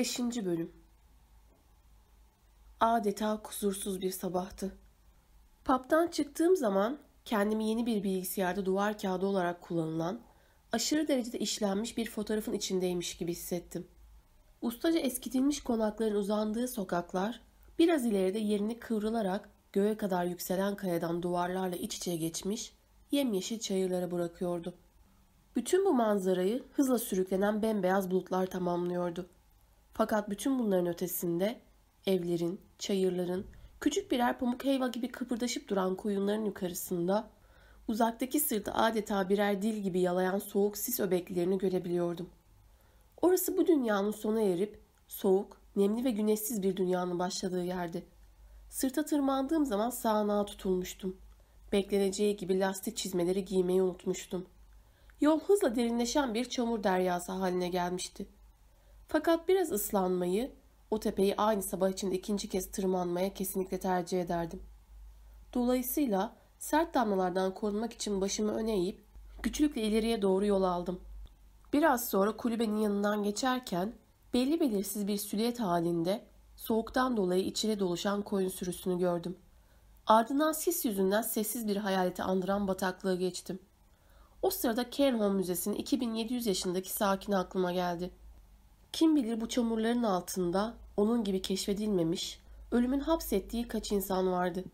45. Bölüm Adeta kusursuz bir sabahtı. Paptan çıktığım zaman kendimi yeni bir bilgisayarda duvar kağıdı olarak kullanılan, aşırı derecede işlenmiş bir fotoğrafın içindeymiş gibi hissettim. Ustaca eskitilmiş konakların uzandığı sokaklar, biraz ileride yerini kıvrılarak göğe kadar yükselen kayadan duvarlarla iç içe geçmiş, yemyeşil çayırlara bırakıyordu. Bütün bu manzarayı hızla sürüklenen bembeyaz bulutlar tamamlıyordu. Fakat bütün bunların ötesinde evlerin, çayırların, küçük birer pamuk heyva gibi kıpırdaşıp duran koyunların yukarısında uzaktaki sırtı adeta birer dil gibi yalayan soğuk sis öbeklerini görebiliyordum. Orası bu dünyanın sona erip soğuk, nemli ve güneşsiz bir dünyanın başladığı yerdi. Sırta tırmandığım zaman sağanağa tutulmuştum. Bekleneceği gibi lastik çizmeleri giymeyi unutmuştum. Yol hızla derinleşen bir çamur deryası haline gelmişti. Fakat biraz ıslanmayı, o tepeyi aynı sabah içinde ikinci kez tırmanmaya kesinlikle tercih ederdim. Dolayısıyla sert damlalardan korunmak için başımı öne eğip güçlükle ileriye doğru yol aldım. Biraz sonra kulübenin yanından geçerken belli belirsiz bir süliyet halinde soğuktan dolayı içine doluşan koyun sürüsünü gördüm. Ardından sis yüzünden sessiz bir hayaleti andıran bataklığı geçtim. O sırada Cairnholm Müzesi'nin 2700 yaşındaki sakini aklıma geldi. Kim bilir bu çamurların altında onun gibi keşfedilmemiş, ölümün hapsettiği kaç insan vardı.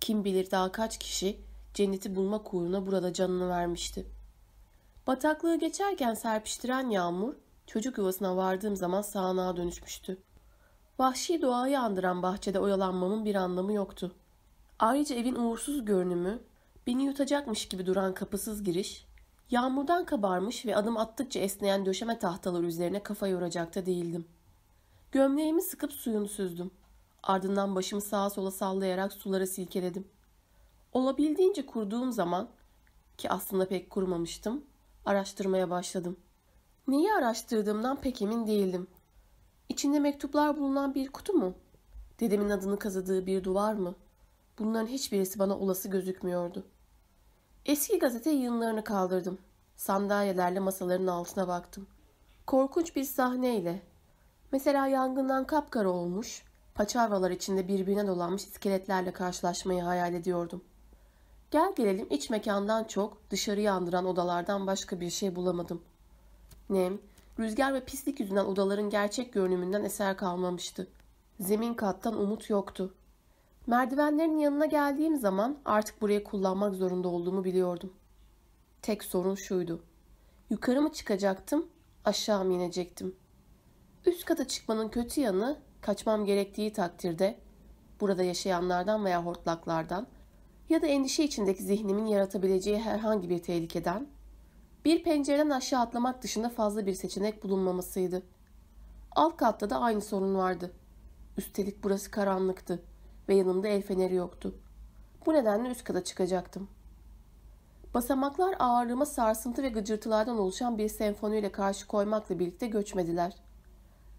Kim bilir daha kaç kişi cenneti bulmak uğruna burada canını vermişti. Bataklığı geçerken serpiştiren yağmur çocuk yuvasına vardığım zaman sağanağa dönüşmüştü. Vahşi doğayı andıran bahçede oyalanmamın bir anlamı yoktu. Ayrıca evin uğursuz görünümü, beni yutacakmış gibi duran kapısız giriş, yağmurdan kabarmış ve adım attıkça esneyen döşeme tahtaları üzerine kafa yoracakta değildim. Gömleğimi sıkıp suyunu süzdüm. Ardından başımı sağa sola sallayarak sulara silkeledim. Olabildiğince kurduğum zaman, ki aslında pek kurumamıştım, araştırmaya başladım. Neyi araştırdığımdan pek emin değildim. İçinde mektuplar bulunan bir kutu mu? Dedemin adını kazıdığı bir duvar mı? Bunların hiçbirisi bana olası gözükmüyordu. Eski gazete yığınlarını kaldırdım. Sandalyelerle masaların altına baktım. Korkunç bir sahneyle. Mesela yangından kapkara olmuş, paçavralar içinde birbirine dolanmış iskeletlerle karşılaşmayı hayal ediyordum. Gel gelelim iç mekandan çok dışarıyı andıran odalardan başka bir şey bulamadım. Nem, rüzgar ve pislik yüzünden odaların gerçek görünümünden eser kalmamıştı. Zemin kattan umut yoktu. Merdivenlerin yanına geldiğim zaman artık burayı kullanmak zorunda olduğumu biliyordum. Tek sorun şuydu. Yukarı mı çıkacaktım, aşağı mı inecektim? Üst kata çıkmanın kötü yanı kaçmam gerektiği takdirde burada yaşayanlardan veya hortlaklardan ya da endişe içindeki zihnimin yaratabileceği herhangi bir tehlikeden bir pencereden aşağı atlamak dışında fazla bir seçenek bulunmamasıydı. Alt katta da aynı sorun vardı. Üstelik burası karanlıktı ve yanımda el feneri yoktu. Bu nedenle üst kata çıkacaktım. Basamaklar ağırlığıma sarsıntı ve gıcırtılardan oluşan bir senfoniyle karşı koymakla birlikte göçmediler.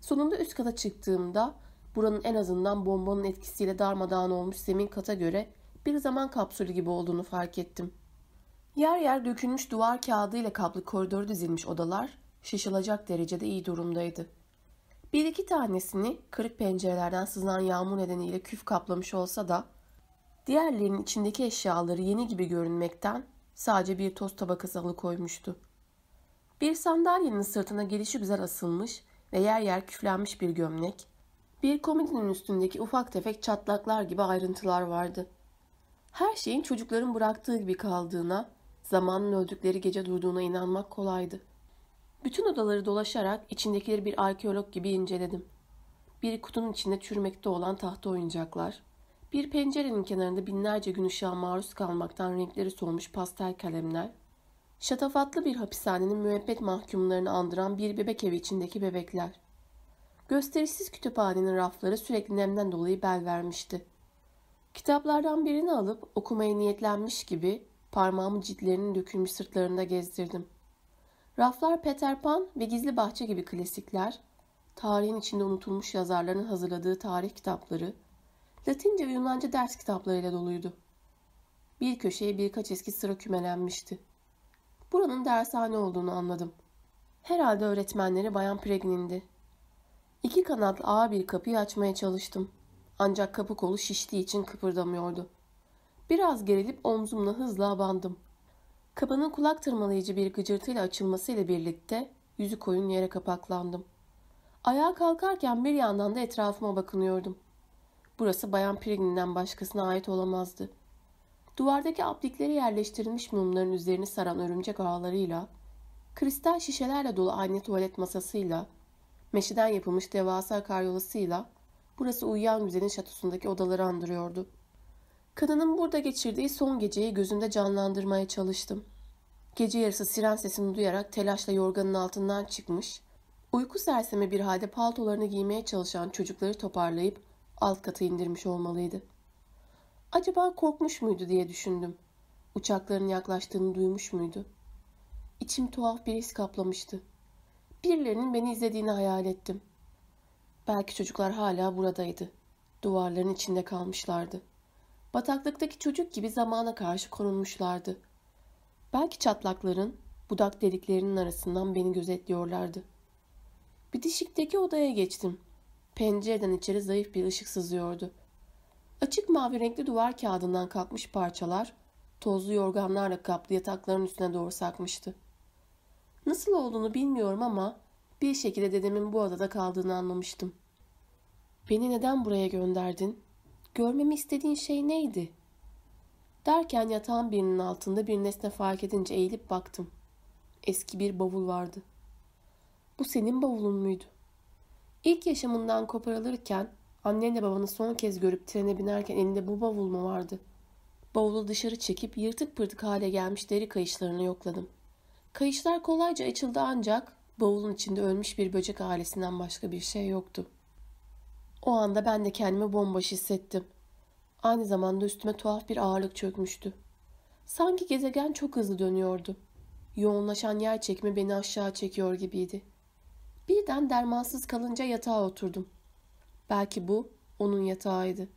Sonunda üst kata çıktığımda buranın en azından bombanın etkisiyle darmadağın olmuş zemin kata göre bir zaman kapsülü gibi olduğunu fark ettim. Yer yer dökülmüş duvar kağıdı ile kaplı koridoru dizilmiş odalar şaşılacak derecede iyi durumdaydı. Bir iki tanesini kırık pencerelerden sızan yağmur nedeniyle küf kaplamış olsa da diğerlerinin içindeki eşyaları yeni gibi görünmekten sadece bir toz tabakası alıkoymuştu. Bir sandalyenin sırtına gelişi güzel asılmış ve yer yer küflenmiş bir gömlek, bir komodinin üstündeki ufak tefek çatlaklar gibi ayrıntılar vardı. Her şeyin çocukların bıraktığı gibi kaldığına, zamanın öldükleri gece durduğuna inanmak kolaydı. Bütün odaları dolaşarak içindekileri bir arkeolog gibi inceledim. Bir kutunun içinde çürümekte olan tahta oyuncaklar, bir pencerenin kenarında binlerce gün ışığa maruz kalmaktan renkleri solmuş pastel kalemler, şatafatlı bir hapishanenin müebbet mahkumlarını andıran bir bebek evi içindeki bebekler. Gösterişsiz kütüphanenin rafları sürekli nemden dolayı bel vermişti. Kitaplardan birini alıp okumaya niyetlenmiş gibi parmağımı ciltlerinin dökülmüş sırtlarında gezdirdim. Raflar Peter Pan ve Gizli Bahçe gibi klasikler, tarihin içinde unutulmuş yazarların hazırladığı tarih kitapları, Latince ve Yunanca ders kitaplarıyla doluydu. Bir köşeye birkaç eski sıra kümelenmişti. Buranın dershane olduğunu anladım. Herhalde öğretmenleri Bayan Pregnin'di. İki kanatlı ağır bir kapıyı açmaya çalıştım. Ancak kapı kolu şiştiği için kıpırdamıyordu. Biraz gerilip omzumla hızla abandım. Kapının kulak tırmalayıcı bir gıcırtıyla açılmasıyla birlikte yüzü koyun yere kapaklandım. Ayağa kalkarken bir yandan da etrafıma bakınıyordum. Burası Bayan Prignin'den başkasına ait olamazdı. Duvardaki aplikleri yerleştirilmiş mumların üzerini saran örümcek ağlarıyla, kristal şişelerle dolu aynı tuvalet masasıyla, meşeden yapılmış devasa karyolasıyla burası uyuyan güzelin şatosundaki odaları andırıyordu. Kadının burada geçirdiği son geceyi gözümde canlandırmaya çalıştım. Gece yarısı siren sesini duyarak telaşla yorganın altından çıkmış, uyku sersemi bir halde paltolarını giymeye çalışan çocukları toparlayıp alt kata indirmiş olmalıydı. Acaba korkmuş muydu diye düşündüm. Uçakların yaklaştığını duymuş muydu? İçim tuhaf bir his kaplamıştı. Birilerinin beni izlediğini hayal ettim. Belki çocuklar hala buradaydı. Duvarların içinde kalmışlardı. Bataklıktaki çocuk gibi zamana karşı korunmuşlardı. Belki çatlakların, budak deliklerinin arasından beni gözetliyorlardı. Bitişikteki odaya geçtim. Pencereden içeri zayıf bir ışık sızıyordu. Açık mavi renkli duvar kağıdından kalkmış parçalar, tozlu yorganlarla kaplı yatakların üstüne doğru sakmıştı. Nasıl olduğunu bilmiyorum ama bir şekilde dedemin bu odada kaldığını anlamıştım. Beni neden buraya gönderdin? Görmemi istediğin şey neydi? Derken yatağın birinin altında bir nesne fark edince eğilip baktım. Eski bir bavul vardı. Bu senin bavulun muydu? İlk yaşamından koparılırken annenle babanı son kez görüp trene binerken elinde bu bavul mu vardı? Bavulu dışarı çekip yırtık pırtık hale gelmiş deri kayışlarını yokladım. Kayışlar kolayca açıldı ancak bavulun içinde ölmüş bir böcek ailesinden başka bir şey yoktu. O anda ben de kendimi bomboş hissettim. Aynı zamanda üstüme tuhaf bir ağırlık çökmüştü. Sanki gezegen çok hızlı dönüyordu. Yoğunlaşan yer çekimi beni aşağı çekiyor gibiydi. Birden dermansız kalınca yatağa oturdum. Belki bu onun yatağıydı.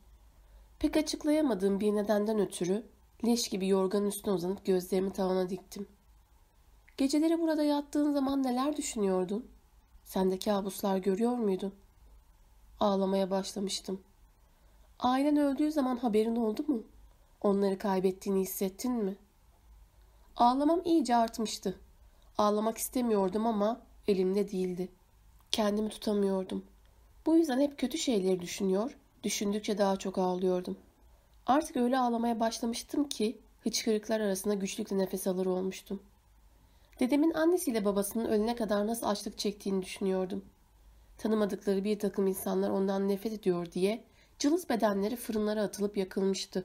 Pek açıklayamadığım bir nedenden ötürü leş gibi yorganın üstüne uzanıp gözlerimi tavana diktim. Geceleri burada yattığın zaman neler düşünüyordun? Sen de kabuslar görüyor muydun? Ağlamaya başlamıştım. Ailen öldüğü zaman haberin oldu mu? Onları kaybettiğini hissettin mi? Ağlamam iyice artmıştı. Ağlamak istemiyordum ama elimde değildi. Kendimi tutamıyordum. Bu yüzden hep kötü şeyleri düşünüyor, düşündükçe daha çok ağlıyordum. Artık öyle ağlamaya başlamıştım ki hıçkırıklar arasında güçlükle nefes alır olmuştum. Dedemin annesiyle babasının ölene kadar nasıl açlık çektiğini düşünüyordum. Tanımadıkları bir takım insanlar ondan nefret ediyor diye cılız bedenleri fırınlara atılıp yakılmıştı.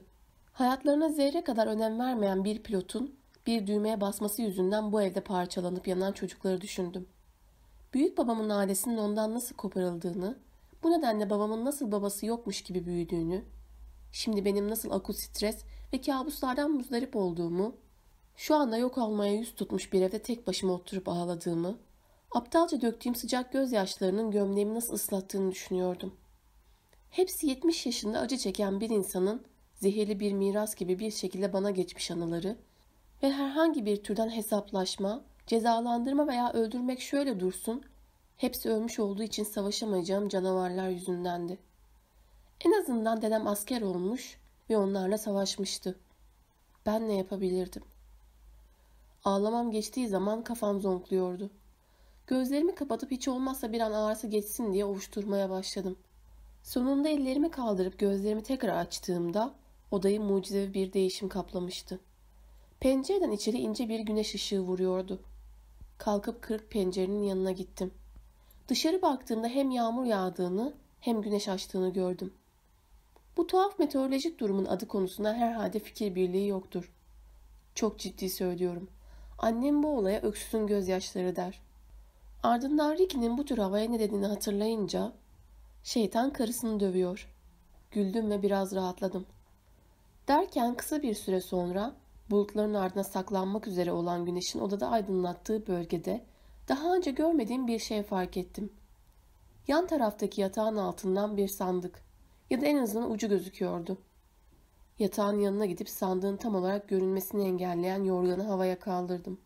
Hayatlarına zerre kadar önem vermeyen bir pilotun bir düğmeye basması yüzünden bu evde parçalanıp yanan çocukları düşündüm. Büyük babamın ailesinin ondan nasıl koparıldığını, bu nedenle babamın nasıl babası yokmuş gibi büyüdüğünü, şimdi benim nasıl akut stres ve kabuslardan muzdarip olduğumu, şu anda yok olmaya yüz tutmuş bir evde tek başıma oturup ağladığımı, aptalca döktüğüm sıcak gözyaşlarının gömleğimi nasıl ıslattığını düşünüyordum. Hepsi 70 yaşında acı çeken bir insanın zehirli bir miras gibi bir şekilde bana geçmiş anıları ve herhangi bir türden hesaplaşma, cezalandırma veya öldürmek şöyle dursun, hepsi ölmüş olduğu için savaşamayacağım canavarlar yüzündendi. En azından dedem asker olmuş ve onlarla savaşmıştı. Ben ne yapabilirdim? Ağlamam geçtiği zaman kafam zonkluyordu. Gözlerimi kapatıp hiç olmazsa bir an ağrısı geçsin diye ovuşturmaya başladım. Sonunda ellerimi kaldırıp gözlerimi tekrar açtığımda odayı mucizevi bir değişim kaplamıştı. Pencereden içeri ince bir güneş ışığı vuruyordu. Kalkıp kırık pencerenin yanına gittim. Dışarı baktığımda hem yağmur yağdığını hem güneş açtığını gördüm. Bu tuhaf meteorolojik durumun adı konusunda herhalde fikir birliği yoktur. Çok ciddi söylüyorum. Annem bu olaya öksüzün gözyaşları der. Ardından Ricky'nin bu tür havaya ne dediğini hatırlayınca şeytan karısını dövüyor. Güldüm ve biraz rahatladım. Derken kısa bir süre sonra bulutların ardına saklanmak üzere olan güneşin odada aydınlattığı bölgede daha önce görmediğim bir şey fark ettim. Yan taraftaki yatağın altından bir sandık ya da en azından ucu gözüküyordu. Yatağın yanına gidip sandığın tam olarak görünmesini engelleyen yorganı havaya kaldırdım.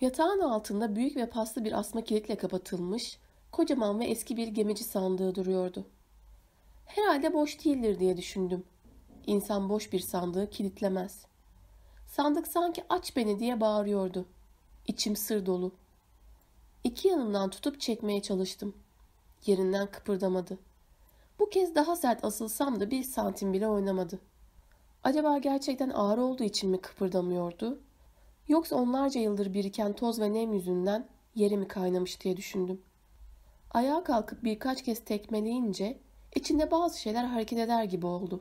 Yatağın altında büyük ve paslı bir asma kilitle kapatılmış, kocaman ve eski bir gemici sandığı duruyordu. Herhalde boş değildir diye düşündüm. İnsan boş bir sandığı kilitlemez. Sandık sanki aç beni diye bağırıyordu. İçim sır dolu. İki yanından tutup çekmeye çalıştım. Yerinden kıpırdamadı. Bu kez daha sert asılsam da bir santim bile oynamadı. Acaba gerçekten ağır olduğu için mi kıpırdamıyordu? Yoksa onlarca yıldır biriken toz ve nem yüzünden yeri mi kaynamış diye düşündüm. Ayağa kalkıp birkaç kez tekmeleyince içinde bazı şeyler hareket eder gibi oldu.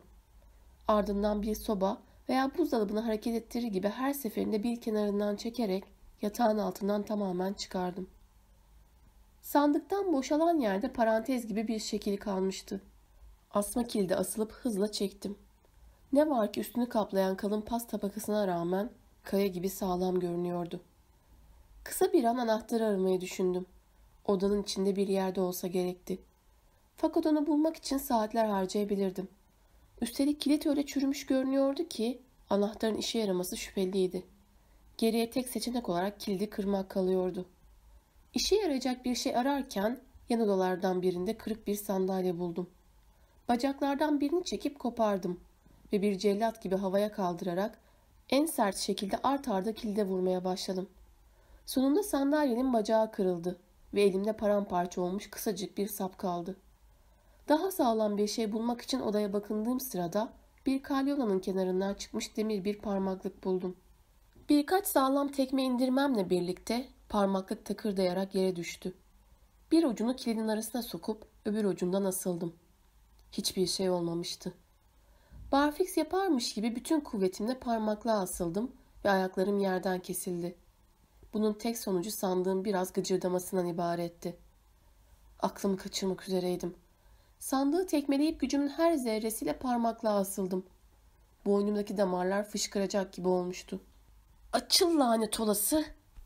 Ardından bir soba veya buzdolabını hareket ettirir gibi her seferinde bir kenarından çekerek yatağın altından tamamen çıkardım. Sandıktan boşalan yerde parantez gibi bir şekil kalmıştı. Asma kilidi asılıp hızla çektim. Ne var ki üstünü kaplayan kalın pas tabakasına rağmen kaya gibi sağlam görünüyordu. Kısa bir an anahtarı aramayı düşündüm. Odanın içinde bir yerde olsa gerekti. Fakat onu bulmak için saatler harcayabilirdim. Üstelik kilit öyle çürümüş görünüyordu ki anahtarın işe yaraması şüpheliydi. Geriye tek seçenek olarak kilidi kırmak kalıyordu. İşe yarayacak bir şey ararken yan odalardan birinde kırık bir sandalye buldum. Bacaklardan birini çekip kopardım ve bir cellat gibi havaya kaldırarak en sert şekilde art arda kilide vurmaya başladım. Sonunda sandalyenin bacağı kırıldı ve elimde paramparça olmuş kısacık bir sap kaldı. Daha sağlam bir şey bulmak için odaya bakındığım sırada bir kalyonanın kenarından çıkmış demir bir parmaklık buldum. Birkaç sağlam tekme indirmemle birlikte parmaklık takırdayarak yere düştü. Bir ucunu kilidin arasına sokup öbür ucundan asıldım. Hiçbir şey olmamıştı. Barfix yaparmış gibi bütün kuvvetimle parmaklığa asıldım ve ayaklarım yerden kesildi. Bunun tek sonucu sandığım biraz gıcırdamasından ibaretti. Aklımı kaçırmak üzereydim. Sandığı tekmeleyip gücümün her zerresiyle parmaklığa asıldım. Boynumdaki damarlar fışkıracak gibi olmuştu. Açıl lanet olası,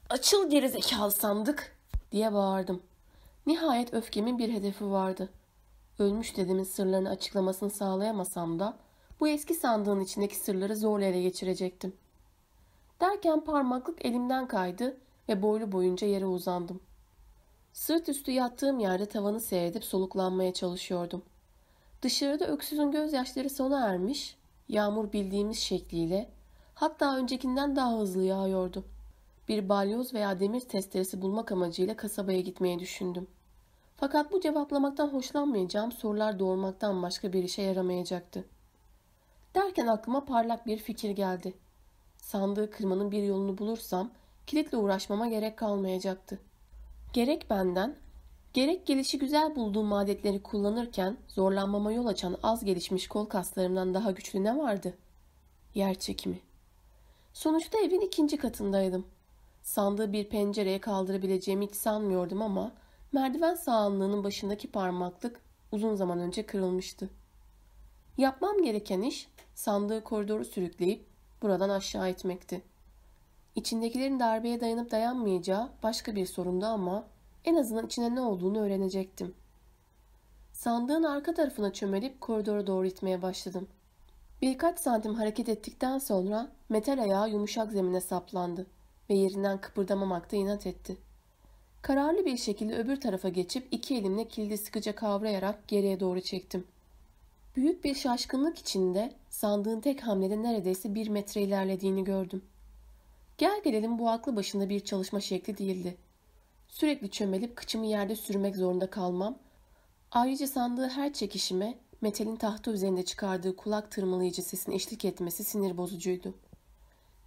açıl gerizekalı sandık diye bağırdım. Nihayet öfkemin bir hedefi vardı. Ölmüş dedemin sırlarını açıklamasını sağlayamasam da bu eski sandığın içindeki sırları zorla ele geçirecektim. Derken parmaklık elimden kaydı ve boylu boyunca yere uzandım. Sırt üstü yattığım yerde tavanı seyredip soluklanmaya çalışıyordum. Dışarıda öksüzün gözyaşları sona ermiş, yağmur bildiğimiz şekliyle, hatta öncekinden daha hızlı yağıyordu. Bir balyoz veya demir testeresi bulmak amacıyla kasabaya gitmeyi düşündüm. Fakat bu cevaplamaktan hoşlanmayacağım sorular doğurmaktan başka bir işe yaramayacaktı. Derken aklıma parlak bir fikir geldi. Sandığı kırmanın bir yolunu bulursam kilitle uğraşmama gerek kalmayacaktı. Gerek benden, gerek gelişi güzel bulduğum adetleri kullanırken zorlanmama yol açan az gelişmiş kol kaslarımdan daha güçlü ne vardı? Yer çekimi. Sonuçta evin ikinci katındaydım. Sandığı bir pencereye kaldırabileceğimi hiç sanmıyordum ama merdiven sağanlığının başındaki parmaklık uzun zaman önce kırılmıştı. Yapmam gereken iş sandığı koridoru sürükleyip buradan aşağı itmekti. İçindekilerin darbeye dayanıp dayanmayacağı başka bir sorundu ama en azından içinde ne olduğunu öğrenecektim. Sandığın arka tarafına çömelip koridora doğru itmeye başladım. Birkaç santim hareket ettikten sonra metal ayağı yumuşak zemine saplandı ve yerinden kıpırdamamakta inat etti. Kararlı bir şekilde öbür tarafa geçip iki elimle kilidi sıkıca kavrayarak geriye doğru çektim. Büyük bir şaşkınlık içinde sandığın tek hamlede neredeyse bir metre ilerlediğini gördüm. Gel gelelim bu aklı başında bir çalışma şekli değildi. Sürekli çömelip kıçımı yerde sürmek zorunda kalmam, ayrıca sandığı her çekişime metalin tahta üzerinde çıkardığı kulak tırmalayıcı sesin eşlik etmesi sinir bozucuydu.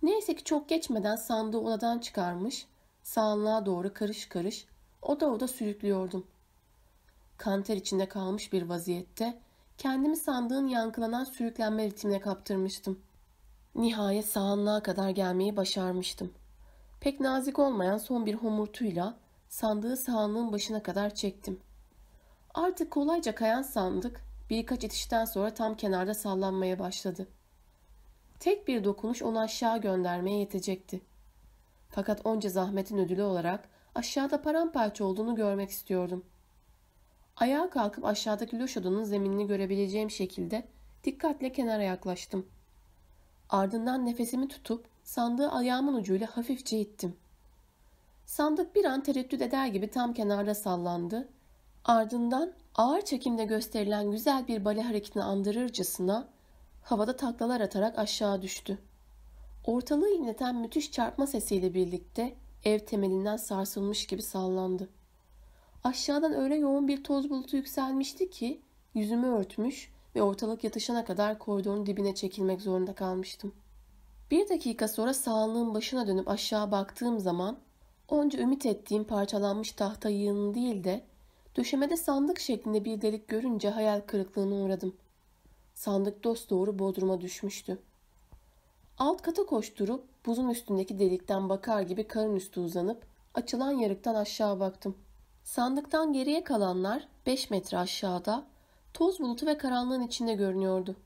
Neyse ki çok geçmeden sandığı odadan çıkarmış, sağlığa doğru karış karış oda oda sürüklüyordum. Kanter içinde kalmış bir vaziyette kendimi sandığın yankılanan sürüklenme ritmine kaptırmıştım. Nihayet sağanlığa kadar gelmeyi başarmıştım. Pek nazik olmayan son bir homurtuyla sandığı sağanlığın başına kadar çektim. Artık kolayca kayan sandık birkaç itişten sonra tam kenarda sallanmaya başladı. Tek bir dokunuş onu aşağı göndermeye yetecekti. Fakat onca zahmetin ödülü olarak aşağıda paramparça olduğunu görmek istiyordum. Ayağa kalkıp aşağıdaki loş odanın zeminini görebileceğim şekilde dikkatle kenara yaklaştım. Ardından nefesimi tutup sandığı ayağımın ucuyla hafifçe ittim. Sandık bir an tereddüt eder gibi tam kenarda sallandı Ardından ağır çekimde gösterilen güzel bir bale hareketini andırırcasına havada taklalar atarak aşağı düştü. Ortalığı inleten müthiş çarpma sesiyle birlikte ev temelinden sarsılmış gibi sallandı. Aşağıdan öyle yoğun bir toz bulutu yükselmişti ki yüzümü örtmüş ve ortalık yatışana kadar koridorun dibine çekilmek zorunda kalmıştım. Bir dakika sonra sağlığın başına dönüp aşağı baktığım zaman onca ümit ettiğim parçalanmış tahta yığını değil de döşemede sandık şeklinde bir delik görünce hayal kırıklığına uğradım. Sandık dosdoğru bodruma düşmüştü. Alt kata koşturup buzun üstündeki delikten bakar gibi karın üstü uzanıp açılan yarıktan aşağı baktım. Sandıktan geriye kalanlar 5 metre aşağıda toz bulutu ve karanlığın içinde görünüyordu.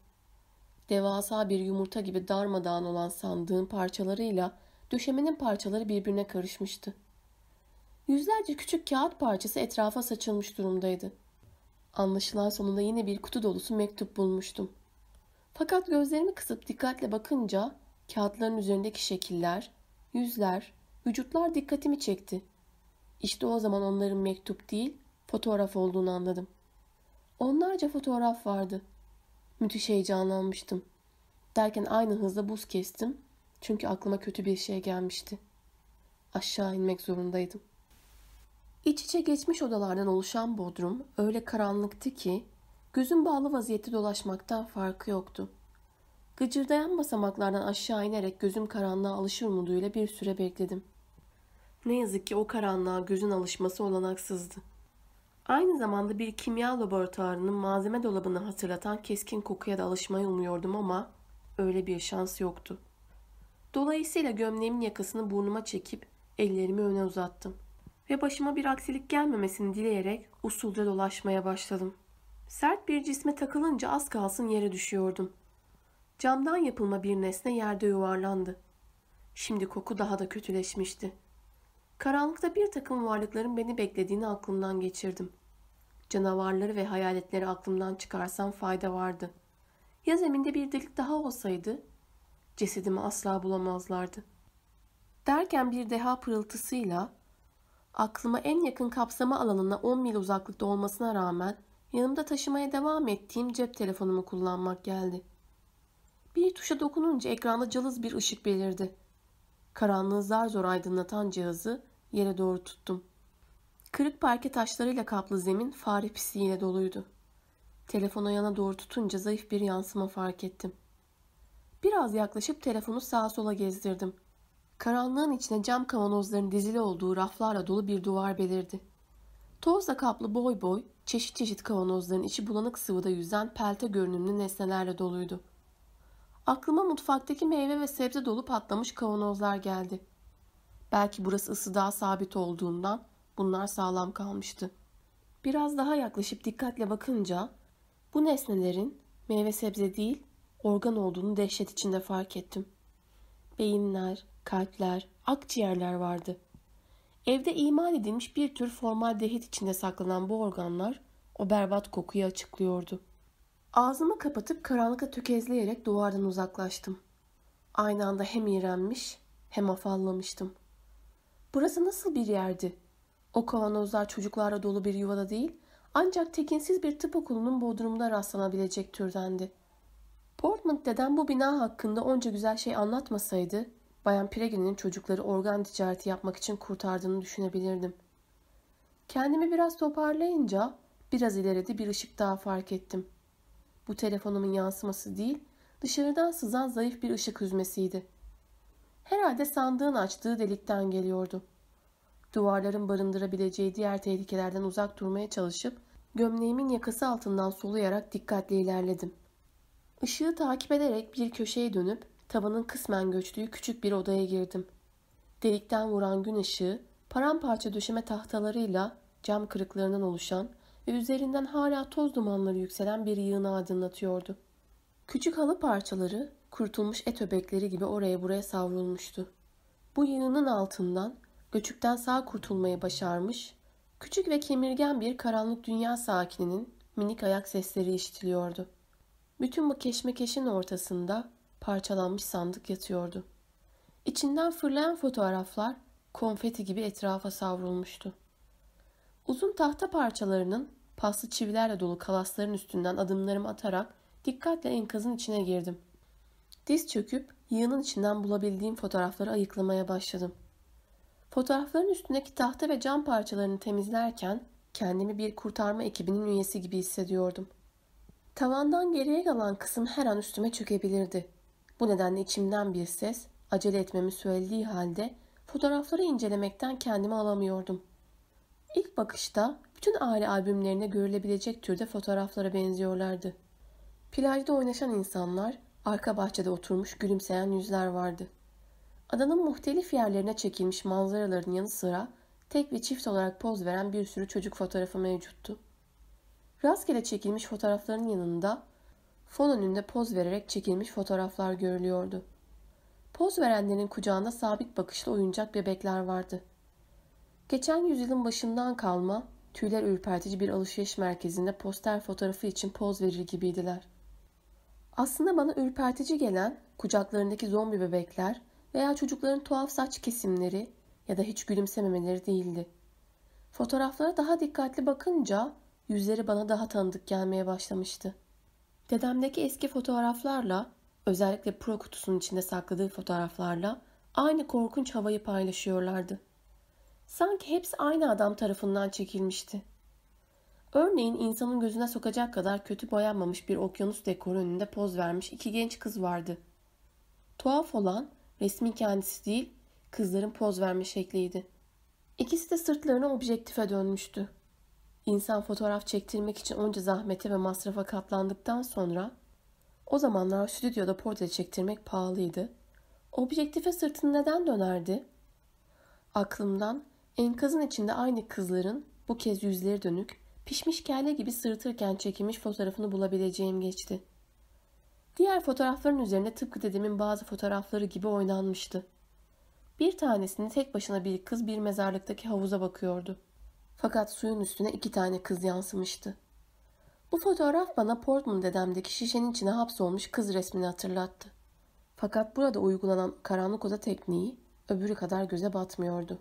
Devasa bir yumurta gibi darmadağın olan sandığın parçalarıyla döşemenin parçaları birbirine karışmıştı. Yüzlerce küçük kağıt parçası etrafa saçılmış durumdaydı. Anlaşılan sonunda yine bir kutu dolusu mektup bulmuştum. Fakat gözlerimi kısıp dikkatle bakınca kağıtların üzerindeki şekiller, yüzler, vücutlar dikkatimi çekti. İşte o zaman onların mektup değil, fotoğraf olduğunu anladım. Onlarca fotoğraf vardı. Müthiş heyecanlanmıştım. Derken aynı hızla buz kestim. Çünkü aklıma kötü bir şey gelmişti. Aşağı inmek zorundaydım. İç içe geçmiş odalardan oluşan bodrum öyle karanlıktı ki gözüm bağlı vaziyette dolaşmaktan farkı yoktu. Gıcırdayan basamaklardan aşağı inerek gözüm karanlığa alışır umuduyla bir süre bekledim. Ne yazık ki o karanlığa gözün alışması olanaksızdı. Aynı zamanda bir kimya laboratuvarının malzeme dolabını hatırlatan keskin kokuya da alışmayı umuyordum ama öyle bir şans yoktu. Dolayısıyla gömleğimin yakasını burnuma çekip ellerimi öne uzattım ve başıma bir aksilik gelmemesini dileyerek usulca dolaşmaya başladım. Sert bir cisme takılınca az kalsın yere düşüyordum. Camdan yapılma bir nesne yerde yuvarlandı. Şimdi koku daha da kötüleşmişti. Karanlıkta bir takım varlıkların beni beklediğini aklımdan geçirdim. Canavarları ve hayaletleri aklımdan çıkarsam fayda vardı. Ya zeminde bir delik daha olsaydı, cesedimi asla bulamazlardı. Derken bir deha pırıltısıyla aklıma en yakın kapsama alanına 10 mil uzaklıkta olmasına rağmen yanımda taşımaya devam ettiğim cep telefonumu kullanmak geldi. Bir tuşa dokununca ekranda cılız bir ışık belirdi. Karanlığı zar zor aydınlatan cihazı yere doğru tuttum. Kırık parke taşlarıyla kaplı zemin fare pisliğiyle doluydu. Telefonu yana doğru tutunca zayıf bir yansıma fark ettim. Biraz yaklaşıp telefonu sağa sola gezdirdim. Karanlığın içine cam kavanozların dizili olduğu raflarla dolu bir duvar belirdi. Tozla kaplı boy boy, çeşit çeşit kavanozların içi bulanık sıvıda yüzen pelte görünümlü nesnelerle doluydu. Aklıma mutfaktaki meyve ve sebze dolu patlamış kavanozlar geldi. Belki burası ısı daha sabit olduğundan bunlar sağlam kalmıştı. Biraz daha yaklaşıp dikkatle bakınca bu nesnelerin meyve sebze değil organ olduğunu dehşet içinde fark ettim. Beyinler, kalpler, akciğerler vardı. Evde imal edilmiş bir tür formaldehit içinde saklanan bu organlar o berbat kokuyu açıklıyordu. Ağzımı kapatıp karanlıkta tökezleyerek duvardan uzaklaştım. Aynı anda hem iğrenmiş hem afallamıştım. Burası nasıl bir yerdi? O kavanozlar çocuklarla dolu bir yuvada değil, ancak tekinsiz bir tıp okulunun bodrumunda rastlanabilecek türdendi. Portland deden bu bina hakkında onca güzel şey anlatmasaydı, Bayan Pregin'in çocukları organ ticareti yapmak için kurtardığını düşünebilirdim. Kendimi biraz toparlayınca biraz ileride bir ışık daha fark ettim. Bu telefonumun yansıması değil, dışarıdan sızan zayıf bir ışık hüzmesiydi. Herhalde sandığın açtığı delikten geliyordu. Duvarların barındırabileceği diğer tehlikelerden uzak durmaya çalışıp gömleğimin yakası altından soluyarak dikkatli ilerledim. Işığı takip ederek bir köşeye dönüp tavanın kısmen göçtüğü küçük bir odaya girdim. Delikten vuran gün ışığı paramparça döşeme tahtalarıyla cam kırıklarından oluşan ve üzerinden hala toz dumanları yükselen bir yığını aydınlatıyordu. Küçük halı parçaları kurtulmuş et öbekleri gibi oraya buraya savrulmuştu. Bu yığının altından göçükten sağ kurtulmayı başarmış, küçük ve kemirgen bir karanlık dünya sakininin minik ayak sesleri işitiliyordu. Bütün bu keşmekeşin ortasında parçalanmış sandık yatıyordu. İçinden fırlayan fotoğraflar konfeti gibi etrafa savrulmuştu. Uzun tahta parçalarının paslı çivilerle dolu kalasların üstünden adımlarımı atarak dikkatle enkazın içine girdim. Diz çöküp yığının içinden bulabildiğim fotoğrafları ayıklamaya başladım. Fotoğrafların üstündeki tahta ve cam parçalarını temizlerken kendimi bir kurtarma ekibinin üyesi gibi hissediyordum. Tavandan geriye kalan kısım her an üstüme çökebilirdi. Bu nedenle içimden bir ses acele etmemi söylediği halde fotoğrafları incelemekten kendimi alamıyordum. İlk bakışta bütün aile albümlerine görülebilecek türde fotoğraflara benziyorlardı. Plajda oynaşan insanlar, arka bahçede oturmuş gülümseyen yüzler vardı. Adanın muhtelif yerlerine çekilmiş manzaraların yanı sıra tek ve çift olarak poz veren bir sürü çocuk fotoğrafı mevcuttu. Rastgele çekilmiş fotoğrafların yanında fon önünde poz vererek çekilmiş fotoğraflar görülüyordu. Poz verenlerin kucağında sabit bakışlı oyuncak bebekler vardı. Geçen yüzyılın başından kalma, tüyler ürpertici bir alışveriş merkezinde poster fotoğrafı için poz verir gibiydiler. Aslında bana ürpertici gelen kucaklarındaki zombi bebekler veya çocukların tuhaf saç kesimleri ya da hiç gülümsememeleri değildi. Fotoğraflara daha dikkatli bakınca yüzleri bana daha tanıdık gelmeye başlamıştı. Dedemdeki eski fotoğraflarla, özellikle pro kutusunun içinde sakladığı fotoğraflarla aynı korkunç havayı paylaşıyorlardı. Sanki hepsi aynı adam tarafından çekilmişti. Örneğin insanın gözüne sokacak kadar kötü boyanmamış bir okyanus dekoru önünde poz vermiş iki genç kız vardı. Tuhaf olan resmin kendisi değil, kızların poz verme şekliydi. İkisi de sırtlarına objektife dönmüştü. İnsan fotoğraf çektirmek için onca zahmete ve masrafa katlandıktan sonra o zamanlar stüdyoda portre çektirmek pahalıydı. Objektife sırtını neden dönerdi? Aklımdan enkazın içinde aynı kızların bu kez yüzleri dönük, pişmiş kelle gibi sırıtırken çekilmiş fotoğrafını bulabileceğim geçti. Diğer fotoğrafların üzerinde tıpkı dedemin bazı fotoğrafları gibi oynanmıştı. Bir tanesinde tek başına bir kız bir mezarlıktaki havuza bakıyordu. Fakat suyun üstüne iki tane kız yansımıştı. Bu fotoğraf bana Portman dedemdeki şişenin içine hapsolmuş kız resmini hatırlattı. Fakat burada uygulanan karanlık oda tekniği öbürü kadar göze batmıyordu.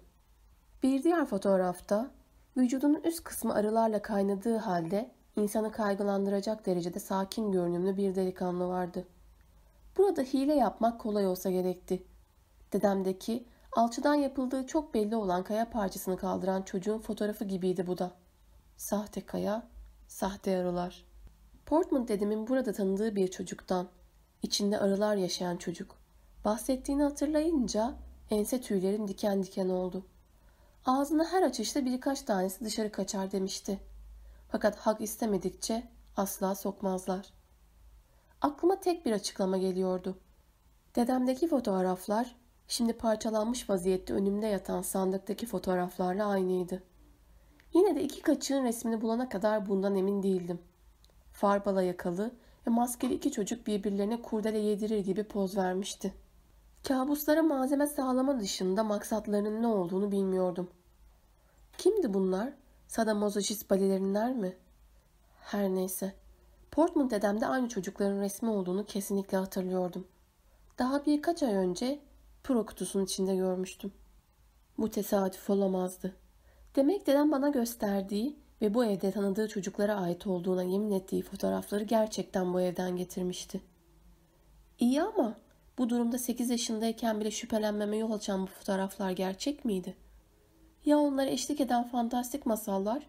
Bir diğer fotoğrafta vücudunun üst kısmı arılarla kaynadığı halde insanı kaygılandıracak derecede sakin görünümlü bir delikanlı vardı. Burada hile yapmak kolay olsa gerekti. Dedemdeki alçıdan yapıldığı çok belli olan kaya parçasını kaldıran çocuğun fotoğrafı gibiydi bu da. Sahte kaya, sahte arılar. Portman dedemin burada tanıdığı bir çocuktan, içinde arılar yaşayan çocuk. Bahsettiğini hatırlayınca ense tüylerim diken diken oldu. Ağzını her açışta birkaç tanesi dışarı kaçar demişti. Fakat hak istemedikçe asla sokmazlar. Aklıma tek bir açıklama geliyordu. Dedemdeki fotoğraflar şimdi parçalanmış vaziyette önümde yatan sandıktaki fotoğraflarla aynıydı. Yine de iki kaçığın resmini bulana kadar bundan emin değildim. Farbala yakalı ve maskeli iki çocuk birbirlerine kurdele yedirir gibi poz vermişti. Kabuslara malzeme sağlama dışında maksatlarının ne olduğunu bilmiyordum. Kimdi bunlar? Sadomasochist balilerinler mi? Her neyse. Portman dedemde aynı çocukların resmi olduğunu kesinlikle hatırlıyordum. Daha birkaç ay önce pro kutusunun içinde görmüştüm. Bu tesadüf olamazdı. Demek dedem bana gösterdiği ve bu evde tanıdığı çocuklara ait olduğuna yemin ettiği fotoğrafları gerçekten bu evden getirmişti. İyi ama bu durumda 8 yaşındayken bile şüphelenmeme yol açan bu fotoğraflar gerçek miydi? Ya onlara eşlik eden fantastik masallar?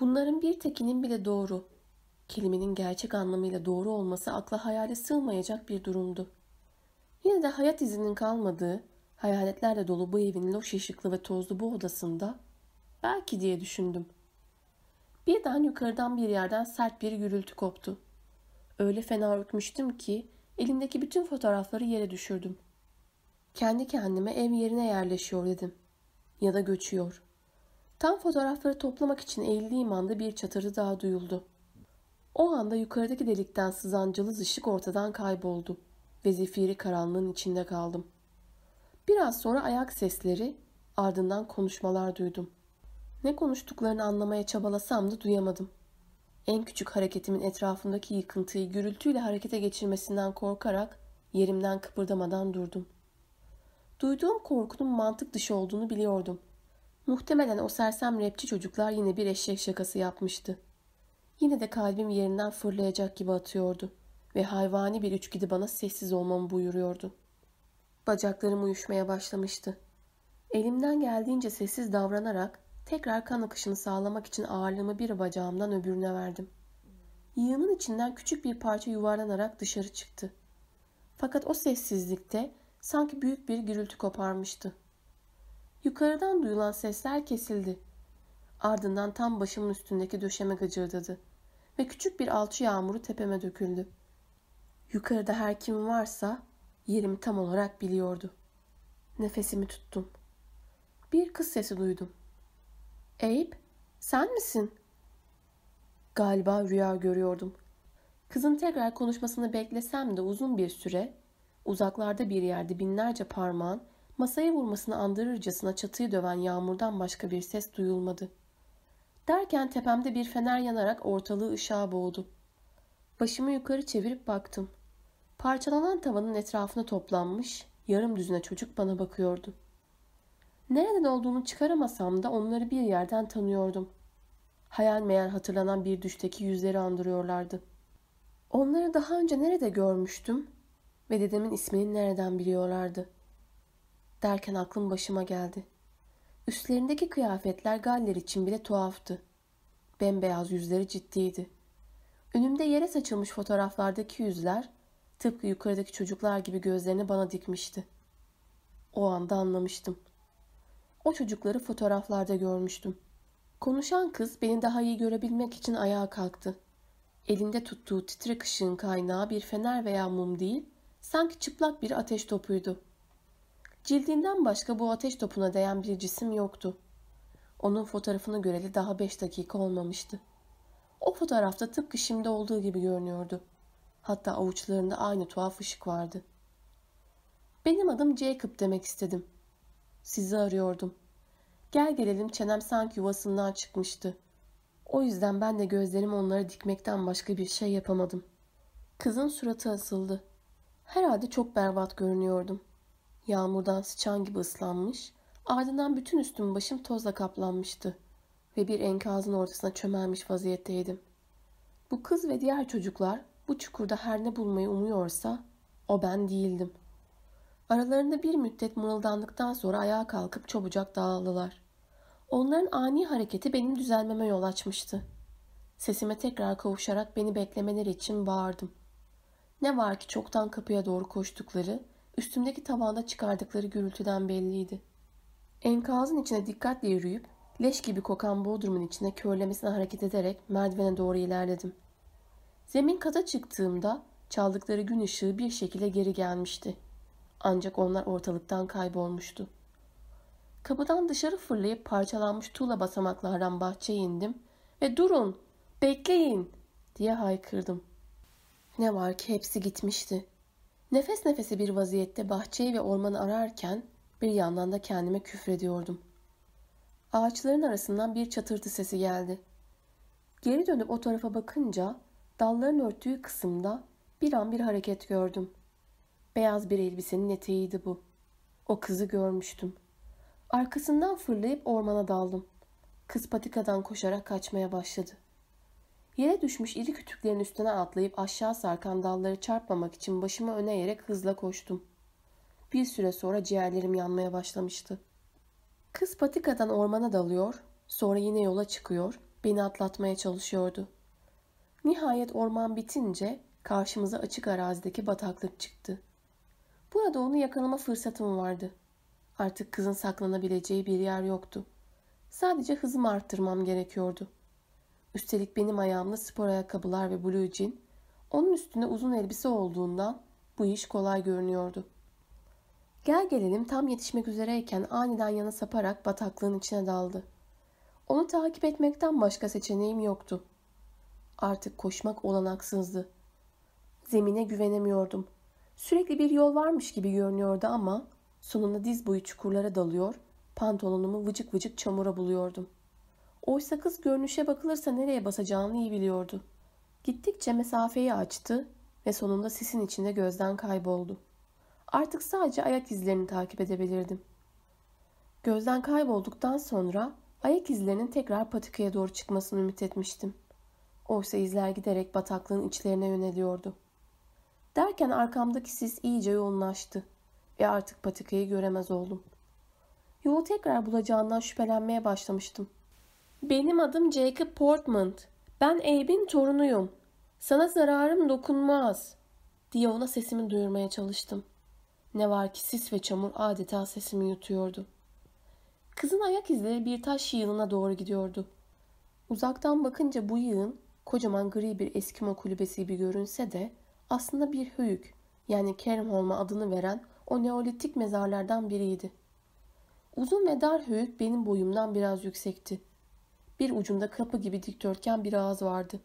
Bunların bir tekinin bile doğru, kelimenin gerçek anlamıyla doğru olması akla hayale sığmayacak bir durumdu. Yine de hayat izinin kalmadığı, hayaletlerle dolu bu evin loş ışıklı ve tozlu bu odasında belki diye düşündüm. Birden yukarıdan bir yerden sert bir gürültü koptu. Öyle fena ürkmüştüm ki elimdeki bütün fotoğrafları yere düşürdüm. Kendi kendime ev yerine yerleşiyor dedim. Ya da göçüyor. Tam fotoğrafları toplamak için eğildiğim anda bir çatırdı daha duyuldu. O anda yukarıdaki delikten sızan cılız ışık ortadan kayboldu ve zifiri karanlığın içinde kaldım. Biraz sonra ayak sesleri, ardından konuşmalar duydum. Ne konuştuklarını anlamaya çabalasam da duyamadım. En küçük hareketimin etrafındaki yıkıntıyı gürültüyle harekete geçirmesinden korkarak yerimden kıpırdamadan durdum. Duyduğum korkunun mantık dışı olduğunu biliyordum. Muhtemelen o sersem rapçi çocuklar yine bir eşek şakası yapmıştı. Yine de kalbim yerinden fırlayacak gibi atıyordu ve hayvani bir üçgüde bana sessiz olmamı buyuruyordu. Bacaklarım uyuşmaya başlamıştı. Elimden geldiğince sessiz davranarak tekrar kan akışını sağlamak için ağırlığımı bir bacağımdan öbürüne verdim. Yığının içinden küçük bir parça yuvarlanarak dışarı çıktı. Fakat o sessizlikte sanki büyük bir gürültü koparmıştı. Yukarıdan duyulan sesler kesildi. Ardından tam başımın üstündeki döşeme gıcırdadı ve küçük bir alçı yağmuru tepeme döküldü. Yukarıda her kim varsa yerimi tam olarak biliyordu. Nefesimi tuttum. Bir kız sesi duydum. Eyüp, sen misin? Galiba rüya görüyordum. Kızın tekrar konuşmasını beklesem de uzun bir süre uzaklarda bir yerde binlerce parmağın masaya vurmasını andırırcasına çatıyı döven yağmurdan başka bir ses duyulmadı. Derken tepemde bir fener yanarak ortalığı ışığa boğdu. Başımı yukarı çevirip baktım. Parçalanan tavanın etrafına toplanmış yarım düzine çocuk bana bakıyordu. Nereden olduğunu çıkaramasam da onları bir yerden tanıyordum. Hayal meyal hatırlanan bir düşteki yüzleri andırıyorlardı. Onları daha önce nerede görmüştüm ve dedemin ismini nereden biliyorlardı? Derken aklım başıma geldi. Üstlerindeki kıyafetler Galler için bile tuhaftı. Bembeyaz yüzleri ciddiydi. Önümde yere saçılmış fotoğraflardaki yüzler tıpkı yukarıdaki çocuklar gibi gözlerini bana dikmişti. O anda anlamıştım. O çocukları fotoğraflarda görmüştüm. Konuşan kız beni daha iyi görebilmek için ayağa kalktı. Elinde tuttuğu titrek ışığın kaynağı bir fener veya mum değil, sanki çıplak bir ateş topuydu. Cildinden başka bu ateş topuna değen bir cisim yoktu. Onun fotoğrafını göreli daha beş dakika olmamıştı. O fotoğrafta tıpkı şimdi olduğu gibi görünüyordu. Hatta avuçlarında aynı tuhaf ışık vardı. Benim adım Jacob demek istedim. Sizi arıyordum. Gel gelelim çenem sanki yuvasından çıkmıştı. O yüzden ben de gözlerimi onlara dikmekten başka bir şey yapamadım. Kızın suratı asıldı. Herhalde çok berbat görünüyordum. Yağmurdan sıçan gibi ıslanmış, ardından bütün üstüm başım tozla kaplanmıştı ve bir enkazın ortasına çömelmiş vaziyetteydim. Bu kız ve diğer çocuklar bu çukurda her ne bulmayı umuyorsa o ben değildim. Aralarında bir müddet mırıldandıktan sonra ayağa kalkıp çabucak dağıldılar. Onların ani hareketi benim düzelmeme yol açmıştı. Sesime tekrar kavuşarak beni beklemeleri için bağırdım. Ne var ki çoktan kapıya doğru koştukları, üstümdeki tavanda çıkardıkları gürültüden belliydi. Enkazın içine dikkatle yürüyüp, leş gibi kokan bodrumun içine körlemesine hareket ederek merdivene doğru ilerledim. Zemin kata çıktığımda çaldıkları gün ışığı bir şekilde geri gelmişti. Ancak onlar ortalıktan kaybolmuştu. Kapıdan dışarı fırlayıp parçalanmış tuğla basamaklardan bahçeye indim ve durun, bekleyin diye haykırdım. Ne var ki hepsi gitmişti. Nefes nefese bir vaziyette bahçeyi ve ormanı ararken bir yandan da kendime küfrediyordum. Ağaçların arasından bir çatırtı sesi geldi. Geri dönüp o tarafa bakınca dalların örttüğü kısımda bir an bir hareket gördüm. Beyaz bir elbisenin eteğiydi bu. O kızı görmüştüm. Arkasından fırlayıp ormana daldım. Kız patikadan koşarak kaçmaya başladı. Yere düşmüş iri kütüklerin üstüne atlayıp aşağı sarkan dalları çarpmamak için başımı öne eğerek hızla koştum. Bir süre sonra ciğerlerim yanmaya başlamıştı. Kız patikadan ormana dalıyor, sonra yine yola çıkıyor, beni atlatmaya çalışıyordu. Nihayet orman bitince karşımıza açık arazideki bataklık çıktı. Burada onu yakalama fırsatım vardı. Artık kızın saklanabileceği bir yer yoktu. Sadece hızımı arttırmam gerekiyordu. Üstelik benim ayağımda spor ayakkabılar ve blue jean, onun üstüne uzun elbise olduğundan bu iş kolay görünüyordu. Gel gelelim tam yetişmek üzereyken aniden yana saparak bataklığın içine daldı. Onu takip etmekten başka seçeneğim yoktu. Artık koşmak olanaksızdı. Zemine güvenemiyordum. Sürekli bir yol varmış gibi görünüyordu ama sonunda diz boyu çukurlara dalıyor, pantolonumu vıcık vıcık çamura buluyordum. Oysa kız görünüşe bakılırsa nereye basacağını iyi biliyordu. Gittikçe mesafeyi açtı ve sonunda sisin içinde gözden kayboldu. Artık sadece ayak izlerini takip edebilirdim. Gözden kaybolduktan sonra ayak izlerinin tekrar patikaya doğru çıkmasını ümit etmiştim. Oysa izler giderek bataklığın içlerine yöneliyordu. Derken arkamdaki sis iyice yoğunlaştı ve artık patikayı göremez oldum. Yolu tekrar bulacağından şüphelenmeye başlamıştım. Benim adım Jacob Portman. Ben Abe'in torunuyum. Sana zararım dokunmaz diye ona sesimi duyurmaya çalıştım. Ne var ki sis ve çamur adeta sesimi yutuyordu. Kızın ayak izleri bir taş yığınına doğru gidiyordu. Uzaktan bakınca bu yığın kocaman gri bir Eskimo kulübesi gibi görünse de aslında bir höyük yani Kerimholm'a adını veren o neolitik mezarlardan biriydi. Uzun ve dar höyük benim boyumdan biraz yüksekti. Bir ucunda kapı gibi dikdörtgen bir ağız vardı.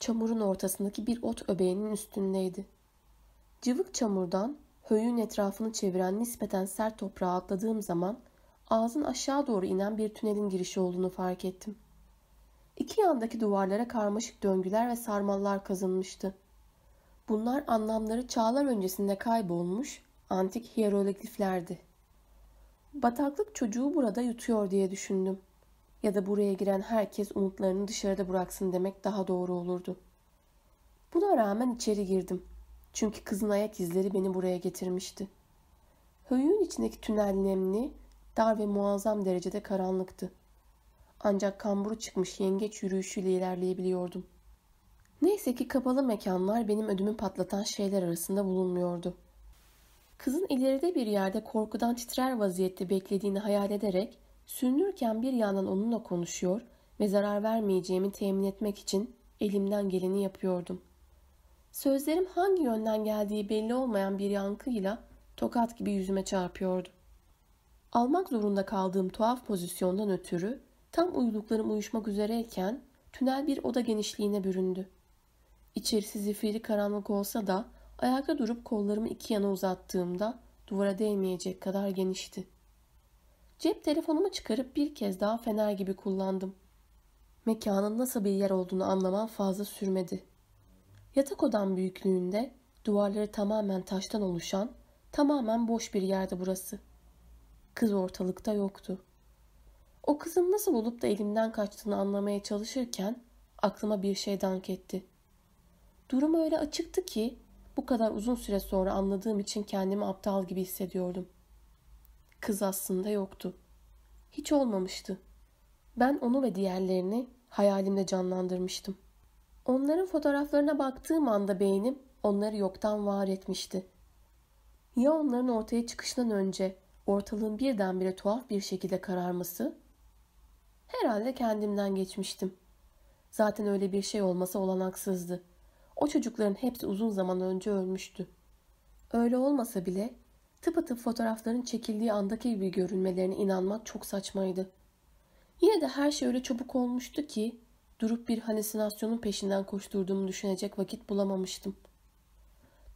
Çamurun ortasındaki bir ot öbeğinin üstündeydi. Cıvık çamurdan höyüğün etrafını çeviren nispeten sert toprağa atladığım zaman ağzın aşağı doğru inen bir tünelin girişi olduğunu fark ettim. İki yandaki duvarlara karmaşık döngüler ve sarmallar kazınmıştı. Bunlar anlamları çağlar öncesinde kaybolmuş antik hierogliflerdi. Bataklık çocuğu burada yutuyor diye düşündüm. Ya da buraya giren herkes umutlarını dışarıda bıraksın demek daha doğru olurdu. Buna rağmen içeri girdim. Çünkü kızın ayak izleri beni buraya getirmişti. Höyüğün içindeki tünel nemli, dar ve muazzam derecede karanlıktı. Ancak kamburu çıkmış yengeç yürüyüşüyle ilerleyebiliyordum. Neyse ki kapalı mekanlar benim ödümü patlatan şeyler arasında bulunmuyordu. Kızın ileride bir yerde korkudan titrer vaziyette beklediğini hayal ederek sürünürken bir yandan onunla konuşuyor ve zarar vermeyeceğimi temin etmek için elimden geleni yapıyordum. Sözlerim hangi yönden geldiği belli olmayan bir yankıyla tokat gibi yüzüme çarpıyordu. Almak zorunda kaldığım tuhaf pozisyondan ötürü tam uyduklarım uyuşmak üzereyken tünel bir oda genişliğine büründü. İçerisi zifiri karanlık olsa da ayakta durup kollarımı iki yana uzattığımda duvara değmeyecek kadar genişti. Cep telefonumu çıkarıp bir kez daha fener gibi kullandım. Mekanın nasıl bir yer olduğunu anlamam fazla sürmedi. Yatak odam büyüklüğünde duvarları tamamen taştan oluşan tamamen boş bir yerde burası. Kız ortalıkta yoktu. O kızın nasıl olup da elimden kaçtığını anlamaya çalışırken aklıma bir şey dank etti. Durum öyle açıktı ki bu kadar uzun süre sonra anladığım için kendimi aptal gibi hissediyordum. Kız aslında yoktu. Hiç olmamıştı. Ben onu ve diğerlerini hayalimde canlandırmıştım. Onların fotoğraflarına baktığım anda beynim onları yoktan var etmişti. Ya onların ortaya çıkışından önce ortalığın birdenbire tuhaf bir şekilde kararması? Herhalde kendimden geçmiştim. Zaten öyle bir şey olmasa olanaksızdı. O çocukların hepsi uzun zaman önce ölmüştü. Öyle olmasa bile tıpatıp fotoğrafların çekildiği andaki gibi görünmelerine inanmak çok saçmaydı. Yine de her şey öyle çabuk olmuştu ki durup bir halüsinasyonun peşinden koşturduğumu düşünecek vakit bulamamıştım.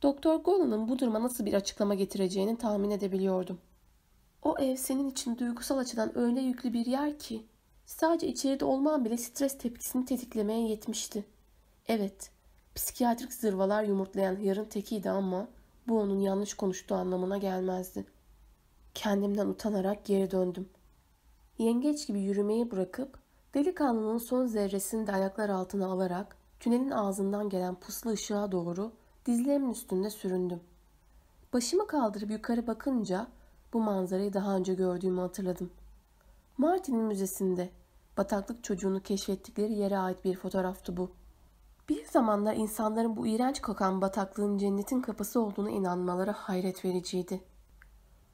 Doktor Golan'ın bu duruma nasıl bir açıklama getireceğini tahmin edebiliyordum. O ev senin için duygusal açıdan öyle yüklü bir yer ki sadece içeride olman bile stres tepkisini tetiklemeye yetmişti. Evet, psikiyatrik zırvalar yumurtlayan hıyarın tekiydi ama bu onun yanlış konuştuğu anlamına gelmezdi. Kendimden utanarak geri döndüm. Yengeç gibi yürümeyi bırakıp delikanlının son zerresini de ayaklar altına alarak tünelin ağzından gelen puslu ışığa doğru dizlerimin üstünde süründüm. Başımı kaldırıp yukarı bakınca bu manzarayı daha önce gördüğümü hatırladım. Martin'in müzesinde bataklık çocuğunu keşfettikleri yere ait bir fotoğraftı bu. Bir zamanlar insanların bu iğrenç kokan bataklığın cennetin kapısı olduğunu inanmaları hayret vericiydi.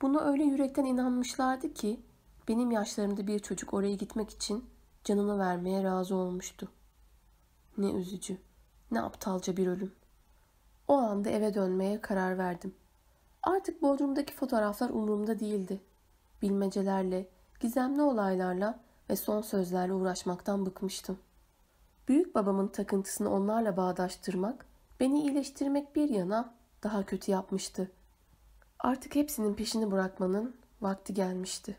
Buna öyle yürekten inanmışlardı ki benim yaşlarımda bir çocuk oraya gitmek için canını vermeye razı olmuştu. Ne üzücü, ne aptalca bir ölüm. O anda eve dönmeye karar verdim. Artık Bodrum'daki fotoğraflar umurumda değildi. Bilmecelerle, gizemli olaylarla ve son sözlerle uğraşmaktan bıkmıştım. Büyük babamın takıntısını onlarla bağdaştırmak, beni iyileştirmek bir yana daha kötü yapmıştı. Artık hepsinin peşini bırakmanın vakti gelmişti.